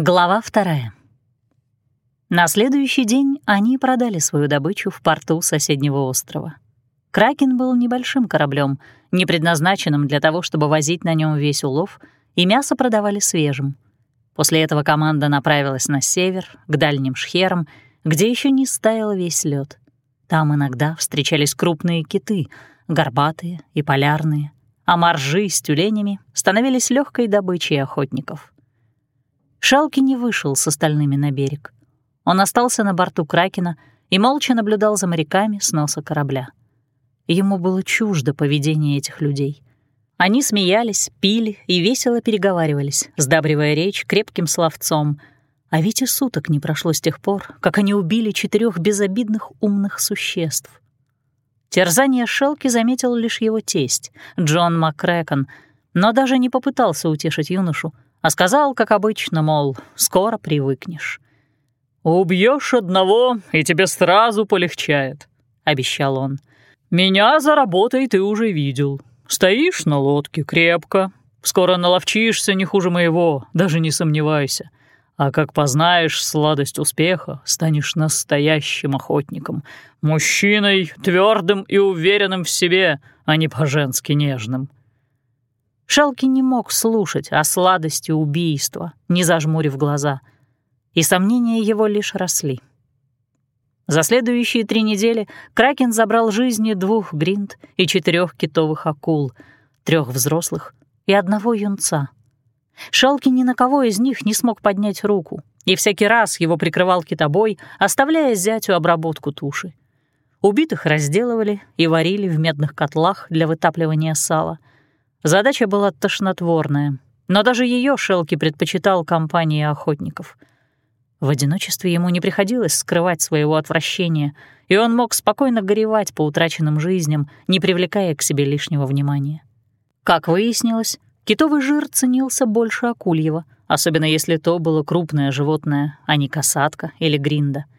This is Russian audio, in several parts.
Глава вторая. На следующий день они продали свою добычу в порту соседнего острова. Кракен был небольшим кораблем, не предназначенным для того, чтобы возить на нем весь улов, и мясо продавали свежим. После этого команда направилась на север, к дальним шхерам, где еще не стаял весь лед. Там иногда встречались крупные киты, горбатые и полярные, а моржи с тюленями становились легкой добычей охотников — Шалки не вышел с остальными на берег. Он остался на борту Кракена и молча наблюдал за моряками с носа корабля. Ему было чуждо поведение этих людей. Они смеялись, пили и весело переговаривались, сдабривая речь крепким словцом. А ведь и суток не прошло с тех пор, как они убили четырех безобидных умных существ. Терзание Шелки заметил лишь его тесть, Джон МакКрэкон, но даже не попытался утешить юношу, а сказал, как обычно, мол, скоро привыкнешь. «Убьешь одного, и тебе сразу полегчает», — обещал он. «Меня за работой ты уже видел. Стоишь на лодке крепко. Скоро наловчишься не хуже моего, даже не сомневайся. А как познаешь сладость успеха, станешь настоящим охотником, мужчиной, твердым и уверенным в себе, а не по-женски нежным. Шалки не мог слушать о сладости убийства, не зажмурив глаза, и сомнения его лишь росли. За следующие три недели Кракен забрал жизни двух гринд и четырех китовых акул, трех взрослых и одного юнца. Шалки ни на кого из них не смог поднять руку, и всякий раз его прикрывал китобой, оставляя зятю обработку туши. Убитых разделывали и варили в медных котлах для вытапливания сала — Задача была тошнотворная, но даже ее Шелки предпочитал компании охотников. В одиночестве ему не приходилось скрывать своего отвращения, и он мог спокойно горевать по утраченным жизням, не привлекая к себе лишнего внимания. Как выяснилось, китовый жир ценился больше акульего, особенно если то было крупное животное, а не касатка или гринда —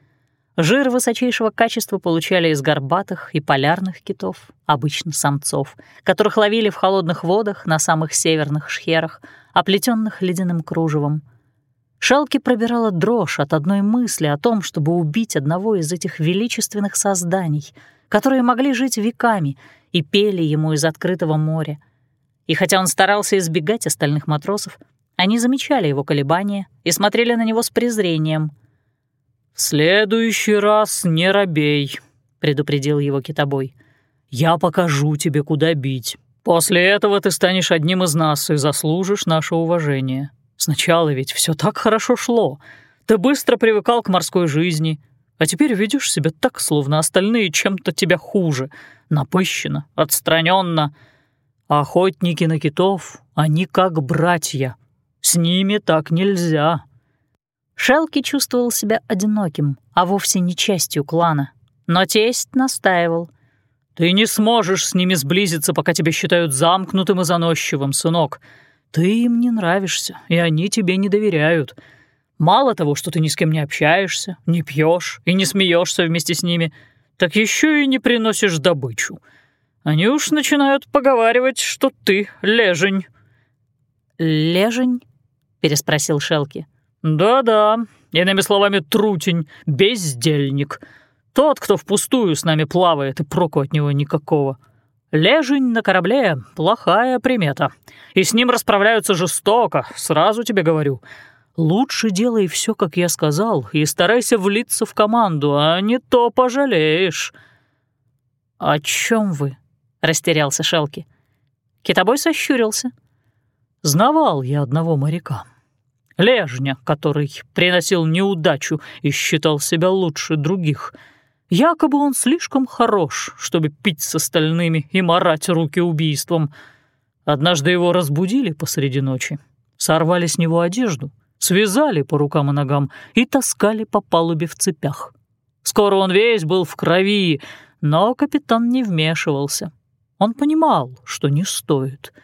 Жир высочайшего качества получали из горбатых и полярных китов, обычно самцов, которых ловили в холодных водах на самых северных шхерах, оплетенных ледяным кружевом. Шалки пробирала дрожь от одной мысли о том, чтобы убить одного из этих величественных созданий, которые могли жить веками и пели ему из открытого моря. И хотя он старался избегать остальных матросов, они замечали его колебания и смотрели на него с презрением — «В следующий раз не робей», — предупредил его китобой. «Я покажу тебе, куда бить. После этого ты станешь одним из нас и заслужишь наше уважение. Сначала ведь все так хорошо шло. Ты быстро привыкал к морской жизни, а теперь ведешь себя так, словно остальные чем-то тебя хуже, напыщенно, отстраненно. Охотники на китов, они как братья. С ними так нельзя». Шелки чувствовал себя одиноким, а вовсе не частью клана. Но тесть настаивал. «Ты не сможешь с ними сблизиться, пока тебя считают замкнутым и заносчивым, сынок. Ты им не нравишься, и они тебе не доверяют. Мало того, что ты ни с кем не общаешься, не пьешь и не смеешься вместе с ними, так еще и не приносишь добычу. Они уж начинают поговаривать, что ты лежень». «Лежень?» — переспросил Шелки. — «Да-да, иными словами, трутень, бездельник. Тот, кто впустую с нами плавает, и проку от него никакого. Лежень на корабле — плохая примета. И с ним расправляются жестоко, сразу тебе говорю. Лучше делай все, как я сказал, и старайся влиться в команду, а не то пожалеешь». «О чем вы?» — растерялся Шелки. Китобой сощурился. «Знавал я одного моряка. Лежня, который приносил неудачу и считал себя лучше других. Якобы он слишком хорош, чтобы пить с остальными и марать руки убийством. Однажды его разбудили посреди ночи, сорвали с него одежду, связали по рукам и ногам и таскали по палубе в цепях. Скоро он весь был в крови, но капитан не вмешивался. Он понимал, что не стоит —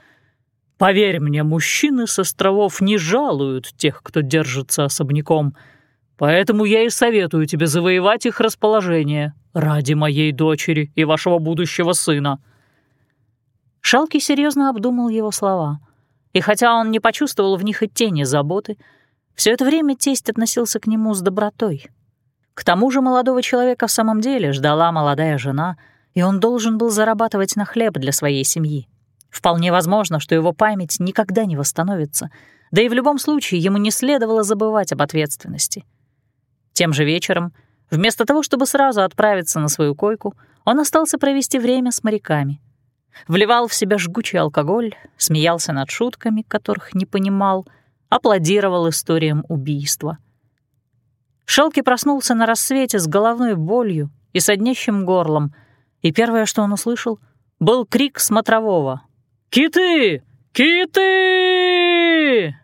Поверь мне, мужчины с островов не жалуют тех, кто держится особняком. Поэтому я и советую тебе завоевать их расположение ради моей дочери и вашего будущего сына». Шалки серьезно обдумал его слова, и хотя он не почувствовал в них и тени заботы, Все это время тесть относился к нему с добротой. К тому же молодого человека в самом деле ждала молодая жена, и он должен был зарабатывать на хлеб для своей семьи. Вполне возможно, что его память никогда не восстановится, да и в любом случае ему не следовало забывать об ответственности. Тем же вечером, вместо того, чтобы сразу отправиться на свою койку, он остался провести время с моряками. Вливал в себя жгучий алкоголь, смеялся над шутками, которых не понимал, аплодировал историям убийства. Шелки проснулся на рассвете с головной болью и соднящим горлом, и первое, что он услышал, был крик смотрового — «Киты! Киты!»